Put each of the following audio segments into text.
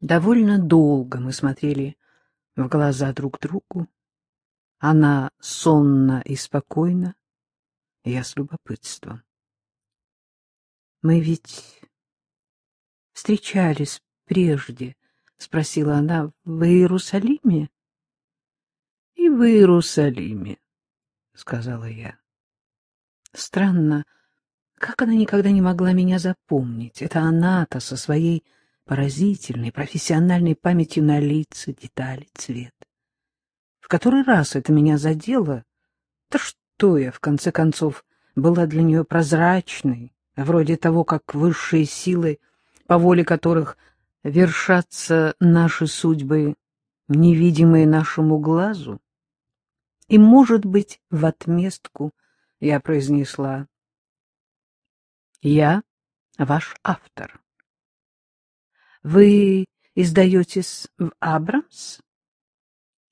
Довольно долго мы смотрели в глаза друг другу. Она сонно и спокойно, я с любопытством. — Мы ведь встречались прежде, — спросила она, — в Иерусалиме? — И в Иерусалиме, — сказала я. Странно, как она никогда не могла меня запомнить. Это она-то со своей поразительной профессиональной памятью на лица, детали, цвет. В который раз это меня задело? Да что я, в конце концов, была для нее прозрачной, вроде того, как высшие силы, по воле которых вершатся наши судьбы, невидимые нашему глазу. И, может быть, в отместку я произнесла «Я ваш автор». Вы издаетесь в Абрамс?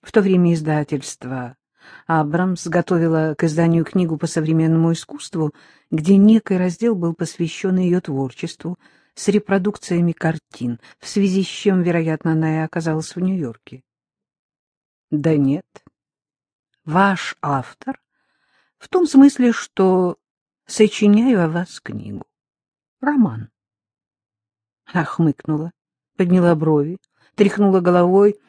В то время издательство Абрамс готовило к изданию книгу по современному искусству, где некий раздел был посвящен ее творчеству с репродукциями картин, в связи с чем, вероятно, она и оказалась в Нью-Йорке. Да нет. Ваш автор в том смысле, что сочиняю о вас книгу. Роман. Она хмыкнула подняла брови, тряхнула головой,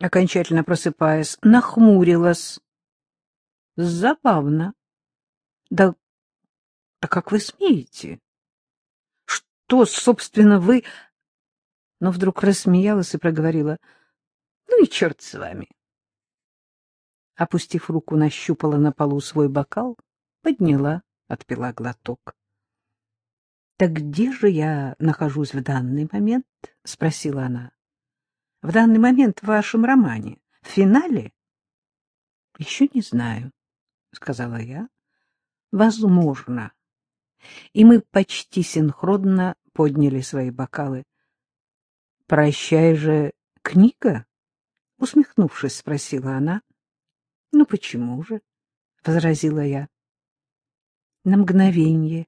окончательно просыпаясь, нахмурилась. Забавно. Да, да как вы смеете? Что, собственно, вы... Но вдруг рассмеялась и проговорила. Ну и черт с вами. Опустив руку, нащупала на полу свой бокал, подняла, отпила глоток. — Так где же я нахожусь в данный момент? — спросила она. — В данный момент в вашем романе. В финале? — Еще не знаю, — сказала я. — Возможно. И мы почти синхронно подняли свои бокалы. — Прощай же, книга? — усмехнувшись, спросила она. — Ну, почему же? — возразила я. На мгновение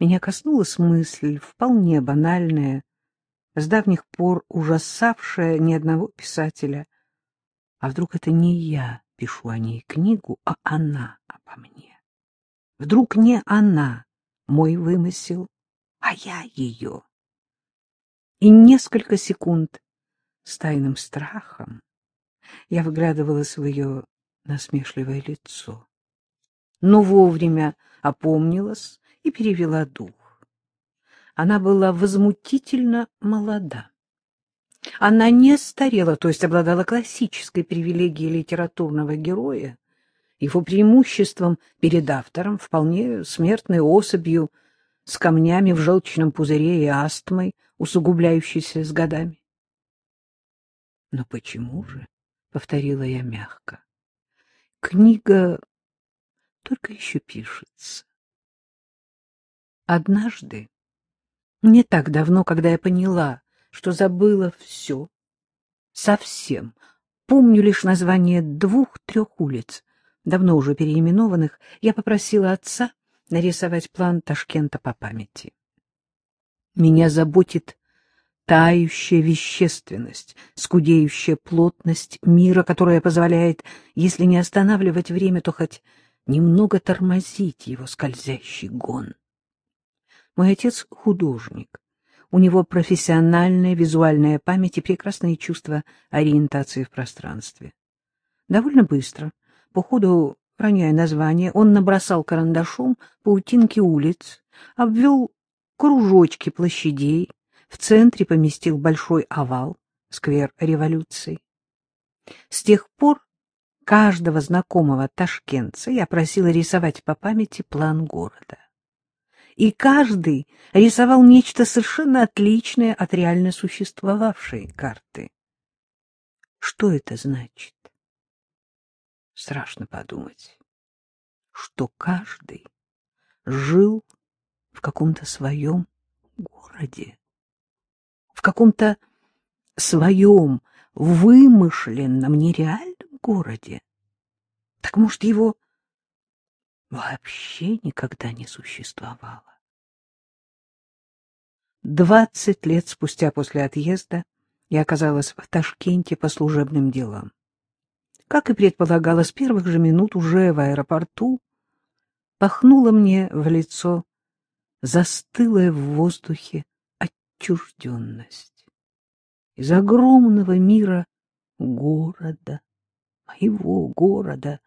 меня коснулась мысль, вполне банальная, с давних пор ужасавшая ни одного писателя. А вдруг это не я пишу о ней книгу, а она обо мне? Вдруг не она мой вымысел, а я ее? И несколько секунд с тайным страхом я выглядывалась в ее насмешливое лицо. Но вовремя опомнилась и перевела дух. Она была возмутительно молода. Она не старела, то есть обладала классической привилегией литературного героя, его преимуществом перед автором, вполне смертной особью, с камнями в желчном пузыре и астмой, усугубляющейся с годами. — Но почему же? — повторила я мягко. — Книга только еще пишется. Однажды, не так давно, когда я поняла, что забыла все, совсем, помню лишь название двух-трех улиц, давно уже переименованных, я попросила отца нарисовать план Ташкента по памяти. Меня заботит тающая вещественность, скудеющая плотность мира, которая позволяет, если не останавливать время, то хоть немного тормозить его скользящий гон. Мой отец — художник. У него профессиональная визуальная память и прекрасные чувства ориентации в пространстве. Довольно быстро, по ходу роняя название, он набросал карандашом паутинки улиц, обвел кружочки площадей, в центре поместил большой овал, сквер революции. С тех пор каждого знакомого ташкентца я просила рисовать по памяти план города и каждый рисовал нечто совершенно отличное от реально существовавшей карты. Что это значит? Страшно подумать, что каждый жил в каком-то своем городе, в каком-то своем вымышленном, нереальном городе. Так может, его вообще никогда не существовало? Двадцать лет спустя после отъезда я оказалась в Ташкенте по служебным делам. Как и предполагалось, с первых же минут уже в аэропорту пахнуло мне в лицо застылая в воздухе отчужденность. Из огромного мира города, моего города,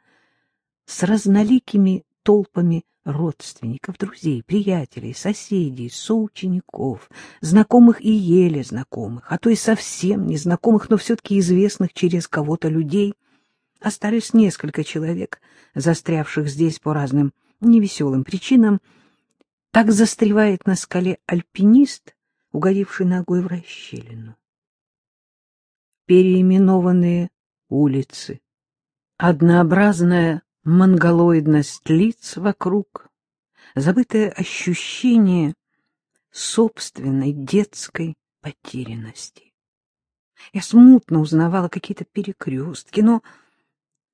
с разноликими толпами родственников, друзей, приятелей, соседей, соучеников, знакомых и еле знакомых, а то и совсем незнакомых, но все-таки известных через кого-то людей, остались несколько человек, застрявших здесь по разным невеселым причинам. Так застревает на скале альпинист, угодивший ногой в расщелину. Переименованные улицы, однообразная монголоидность лиц вокруг, забытое ощущение собственной детской потерянности. Я смутно узнавала какие-то перекрестки, но,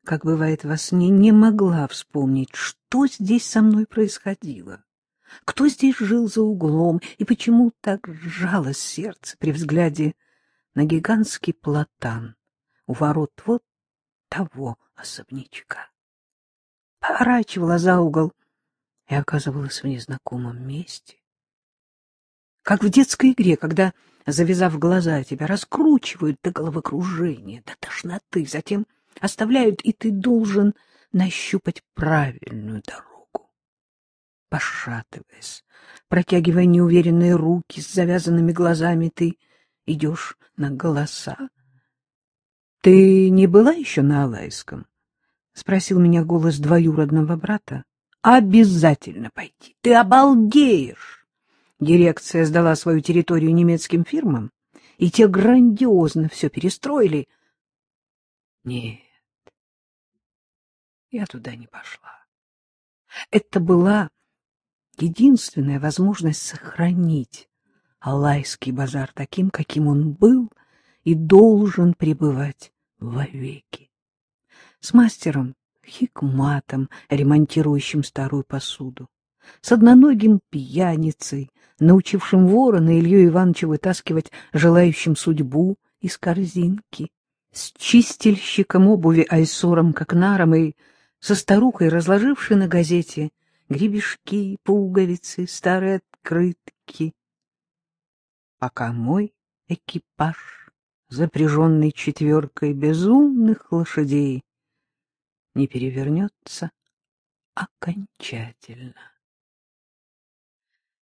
как бывает во сне, не могла вспомнить, что здесь со мной происходило, кто здесь жил за углом и почему так сжалось сердце при взгляде на гигантский платан у ворот вот того особнячка поворачивала за угол и оказывалась в незнакомом месте. Как в детской игре, когда, завязав глаза, тебя раскручивают до головокружения, до тошноты, затем оставляют, и ты должен нащупать правильную дорогу. Пошатываясь, протягивая неуверенные руки с завязанными глазами, ты идешь на голоса. Ты не была еще на Алайском? — спросил меня голос двоюродного брата. — Обязательно пойти. Ты обалдеешь! Дирекция сдала свою территорию немецким фирмам, и те грандиозно все перестроили. Нет, я туда не пошла. Это была единственная возможность сохранить Алайский базар таким, каким он был и должен пребывать вовеки с мастером Хикматом, ремонтирующим старую посуду, с одноногим пьяницей, научившим ворона Илью Ивановича вытаскивать желающим судьбу из корзинки, с чистильщиком обуви Айсором Кокнаром и со старухой, разложившей на газете гребешки, пуговицы, старые открытки. Пока мой экипаж, запряженный четверкой безумных лошадей, не перевернется окончательно.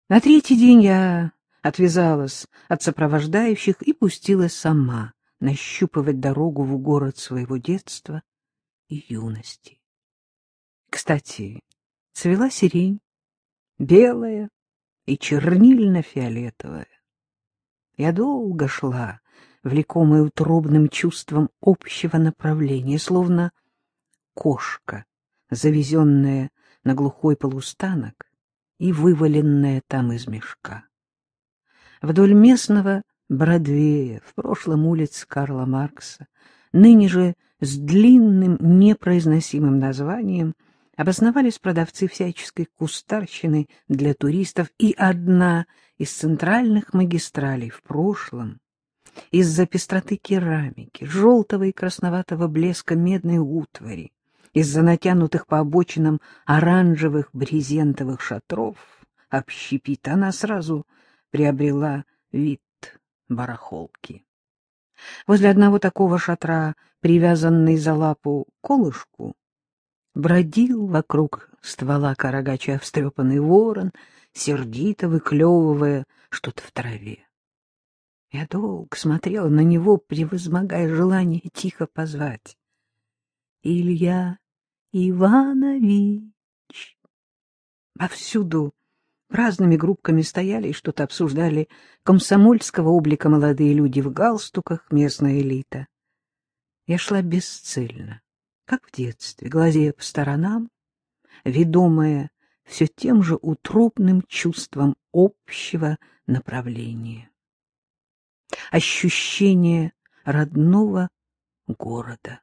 На третий день я отвязалась от сопровождающих и пустилась сама нащупывать дорогу в город своего детства и юности. Кстати, цвела сирень, белая и чернильно-фиолетовая. Я долго шла, влекомая утробным чувством общего направления, словно кошка, завезенная на глухой полустанок и вываленная там из мешка. Вдоль местного Бродвея, в прошлом улиц Карла Маркса, ныне же с длинным непроизносимым названием, обосновались продавцы всяческой кустарщины для туристов, и одна из центральных магистралей в прошлом из-за пестроты керамики, желтого и красноватого блеска медной утвари, из-за натянутых по обочинам оранжевых брезентовых шатров общепит, она сразу приобрела вид барахолки. Возле одного такого шатра, привязанный за лапу колышку, бродил вокруг ствола карагача встрепанный ворон, сердито выклевывая что-то в траве. Я долго смотрела на него, превозмогая желание тихо позвать. — Илья Иванович. Повсюду разными группками стояли и что-то обсуждали комсомольского облика молодые люди в галстуках, местная элита. Я шла бесцельно, как в детстве, глазея по сторонам, ведомая все тем же утробным чувством общего направления. Ощущение родного города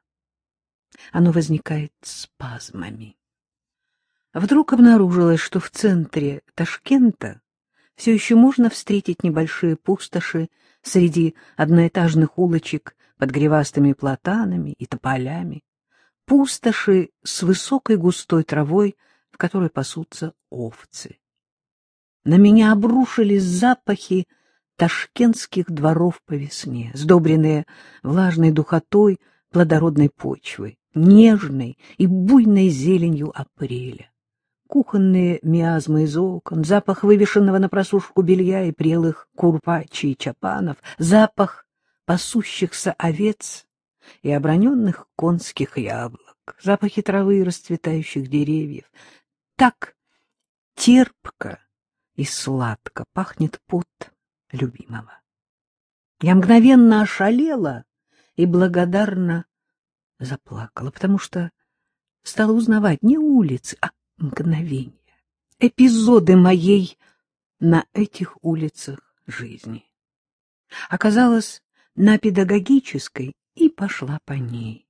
оно возникает спазмами. Вдруг обнаружилось, что в центре Ташкента все еще можно встретить небольшие пустоши среди одноэтажных улочек под гривастыми платанами и тополями, пустоши с высокой густой травой, в которой пасутся овцы. На меня обрушились запахи ташкентских дворов по весне, сдобренные влажной духотой плодородной почвы, нежной и буйной зеленью апреля. Кухонные миазмы из окон, запах вывешенного на просушку белья и прелых курпачи и чапанов, запах пасущихся овец и оброненных конских яблок, запахи травы и расцветающих деревьев. Так терпко и сладко пахнет пот любимого. Я мгновенно ошалела и благодарно заплакала, потому что стала узнавать не улицы, а мгновения, эпизоды моей на этих улицах жизни. Оказалось, на педагогической и пошла по ней.